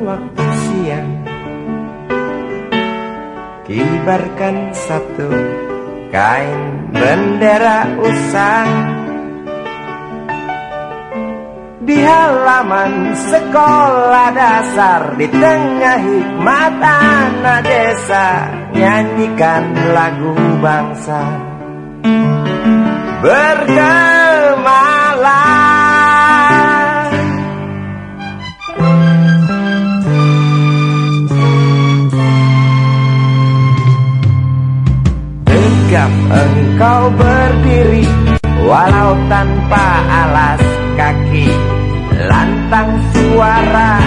waktu siang. Kibarkan satu kain bendera usang. Di halaman sekolah dasar Di tengah hikmat anak desa Nyanyikan lagu bangsa. Bergemalang Engkau berdiri Walau tanpa alas kaki. Lantang suara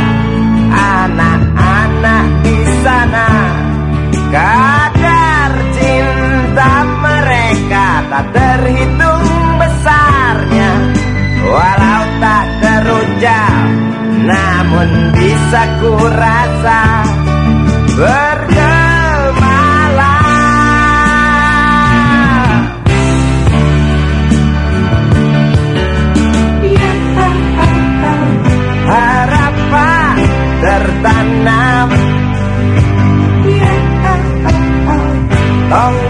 anak-anak di sana. Kadar cinta mereka tak terhitung besarnya. Walau tak terucap Namun bisa ku rasa tertanam. Ternyata